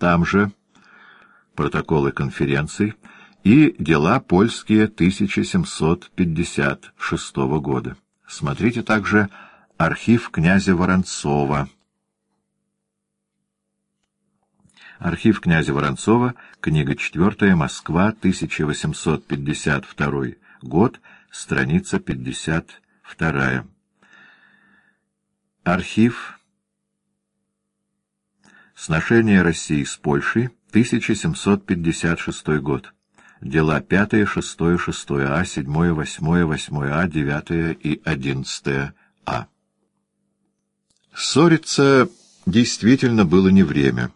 там же протоколы конференций и дела польские 1756 года. Смотрите также архив князя Воронцова. Архив князя Воронцова, книга 4, Москва, 1852 год, страница 52. Архив Сношение России с Польшей, 1756 год. Дела 5, 6, 6а, 7, 8, 8а, 9 и 11а. Ссориться действительно было не время.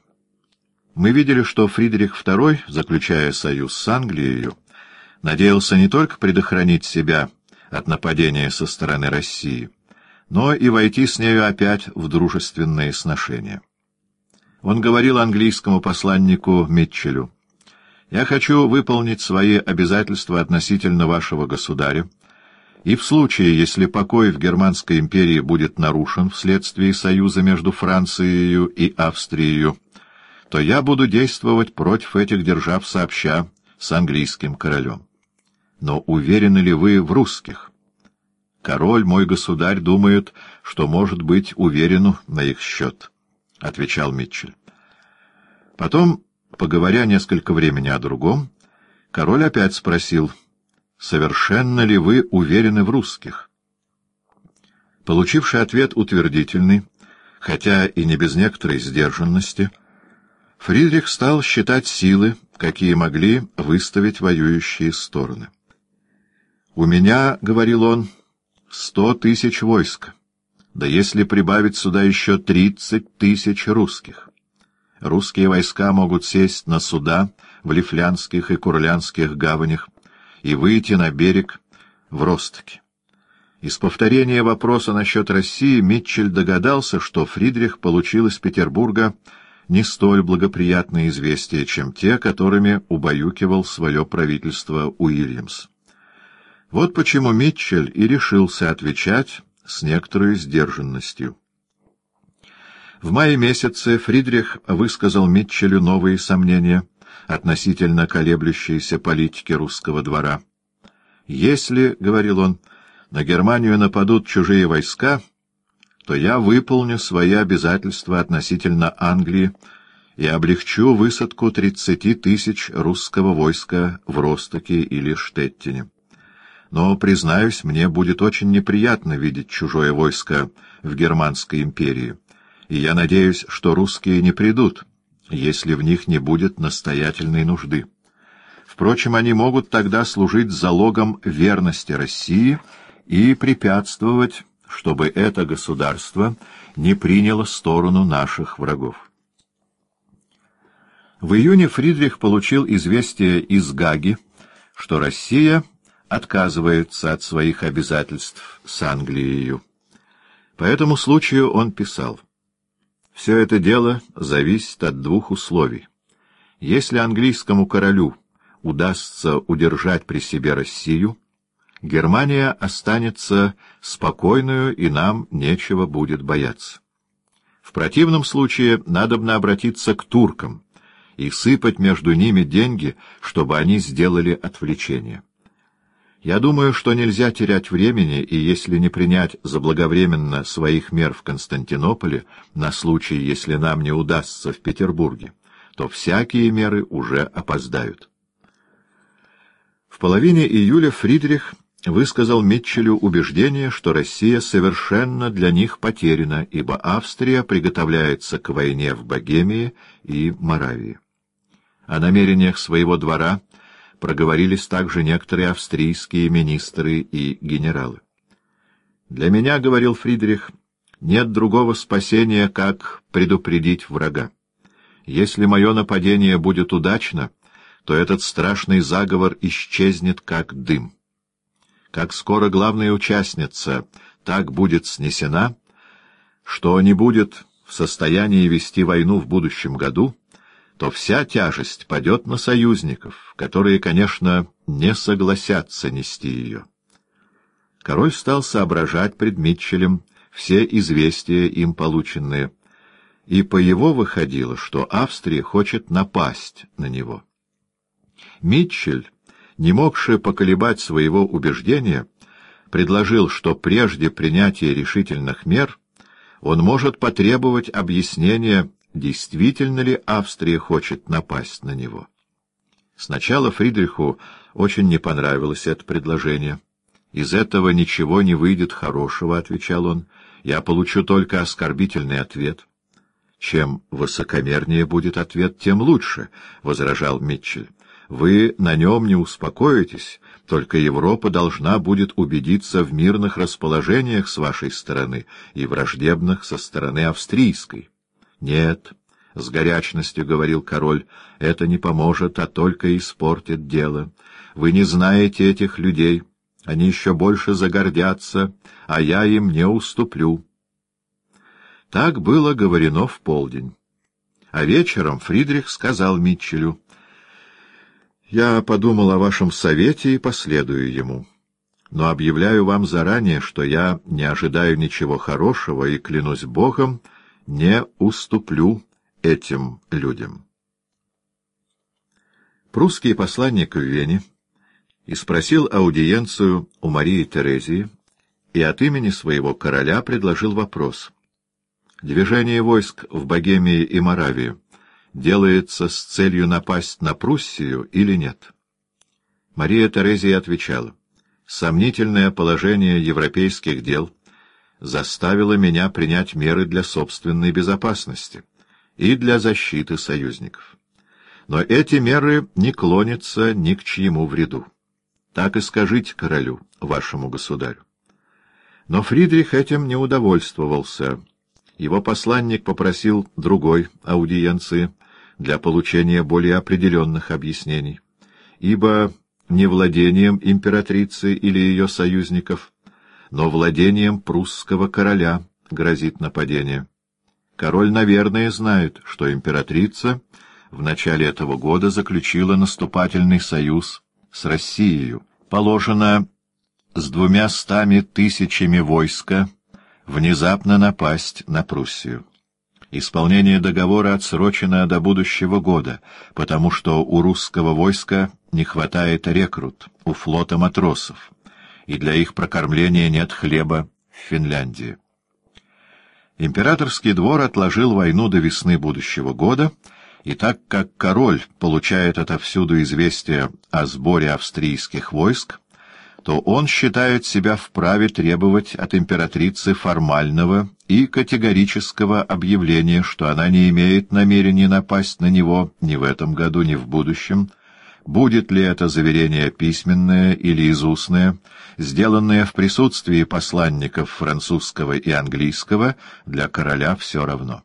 Мы видели, что Фридрих II, заключая союз с Англией, надеялся не только предохранить себя от нападения со стороны России, но и войти с нею опять в дружественные сношения. Он говорил английскому посланнику Митчелю, «Я хочу выполнить свои обязательства относительно вашего государя, и в случае, если покой в Германской империи будет нарушен вследствие союза между Францией и Австрией, то я буду действовать против этих держав сообща с английским королем. Но уверены ли вы в русских? Король, мой государь, думает, что может быть уверен на их счет, — отвечал Митчель. Потом, поговоря несколько времени о другом, король опять спросил, совершенно ли вы уверены в русских? Получивший ответ утвердительный, хотя и не без некоторой сдержанности, — Фридрих стал считать силы, какие могли выставить воюющие стороны. «У меня, — говорил он, — сто тысяч войск, да если прибавить сюда еще тридцать тысяч русских. Русские войска могут сесть на суда в Лифлянских и Курлянских гаванях и выйти на берег в Ростоке. Из повторения вопроса насчет России Митчель догадался, что Фридрих получил из Петербурга не столь благоприятные известия, чем те, которыми убаюкивал свое правительство Уильямс. Вот почему Митчелл и решился отвечать с некоторой сдержанностью. В мае месяце Фридрих высказал Митчеллю новые сомнения относительно колеблющейся политики русского двора. «Если, — говорил он, — на Германию нападут чужие войска, — то я выполню свои обязательства относительно Англии и облегчу высадку тридцати тысяч русского войска в Ростоке или Штеттине. Но, признаюсь, мне будет очень неприятно видеть чужое войско в Германской империи, и я надеюсь, что русские не придут, если в них не будет настоятельной нужды. Впрочем, они могут тогда служить залогом верности России и препятствовать чтобы это государство не приняло сторону наших врагов. В июне Фридрих получил известие из Гаги, что Россия отказывается от своих обязательств с Англией. По этому случаю он писал, «Все это дело зависит от двух условий. Если английскому королю удастся удержать при себе Россию, Германия останется спокойную, и нам нечего будет бояться. В противном случае надобно обратиться к туркам и сыпать между ними деньги, чтобы они сделали отвлечение. Я думаю, что нельзя терять времени, и если не принять заблаговременно своих мер в Константинополе на случай, если нам не удастся в Петербурге, то всякие меры уже опоздают. В половине июля Фридрих высказал Митчелю убеждение, что Россия совершенно для них потеряна, ибо Австрия приготовляется к войне в Богемии и Моравии. О намерениях своего двора проговорились также некоторые австрийские министры и генералы. «Для меня, — говорил Фридрих, — нет другого спасения, как предупредить врага. Если мое нападение будет удачно, то этот страшный заговор исчезнет как дым» как скоро главная участница так будет снесена, что не будет в состоянии вести войну в будущем году, то вся тяжесть падет на союзников, которые, конечно, не согласятся нести ее. Король стал соображать пред Митчелем все известия им полученные, и по его выходило, что Австрия хочет напасть на него. Митчель, не могший поколебать своего убеждения, предложил, что прежде принятия решительных мер он может потребовать объяснения, действительно ли Австрия хочет напасть на него. Сначала Фридриху очень не понравилось это предложение. «Из этого ничего не выйдет хорошего», — отвечал он. «Я получу только оскорбительный ответ». «Чем высокомернее будет ответ, тем лучше», — возражал Митчель. «Вы на нем не успокоитесь, только Европа должна будет убедиться в мирных расположениях с вашей стороны и враждебных со стороны австрийской». «Нет», — с горячностью говорил король, — это не поможет, а только испортит дело. Вы не знаете этих людей, они еще больше загордятся, а я им не уступлю. Так было говорено в полдень. А вечером Фридрих сказал Митчелю, «Я подумал о вашем совете и последую ему. Но объявляю вам заранее, что я не ожидаю ничего хорошего и, клянусь Богом, не уступлю этим людям. Прусский посланник в Вене и спросил аудиенцию у Марии Терезии и от имени своего короля предложил вопрос. Движение войск в Богемии и Моравии делается с целью напасть на Пруссию или нет? Мария Терезия отвечала. Сомнительное положение европейских дел заставило меня принять меры для собственной безопасности и для защиты союзников. Но эти меры не клонятся ни к чьему вреду. Так и скажите королю, вашему государю. Но Фридрих этим не удовольствовался. Его посланник попросил другой аудиенции для получения более определенных объяснений, ибо не владением императрицы или ее союзников, но владением прусского короля грозит нападение. Король, наверное, знает, что императрица в начале этого года заключила наступательный союз с Россией. Положено с двумя стами тысячами войска внезапно напасть на Пруссию. Исполнение договора отсрочено до будущего года, потому что у русского войска не хватает рекрут, у флота матросов, и для их прокормления нет хлеба в Финляндии. Императорский двор отложил войну до весны будущего года, и так как король получает отовсюду известия о сборе австрийских войск, то он считает себя вправе требовать от императрицы формального и категорического объявления, что она не имеет намерения напасть на него ни в этом году, ни в будущем, будет ли это заверение письменное или изустное, сделанное в присутствии посланников французского и английского, для короля все равно.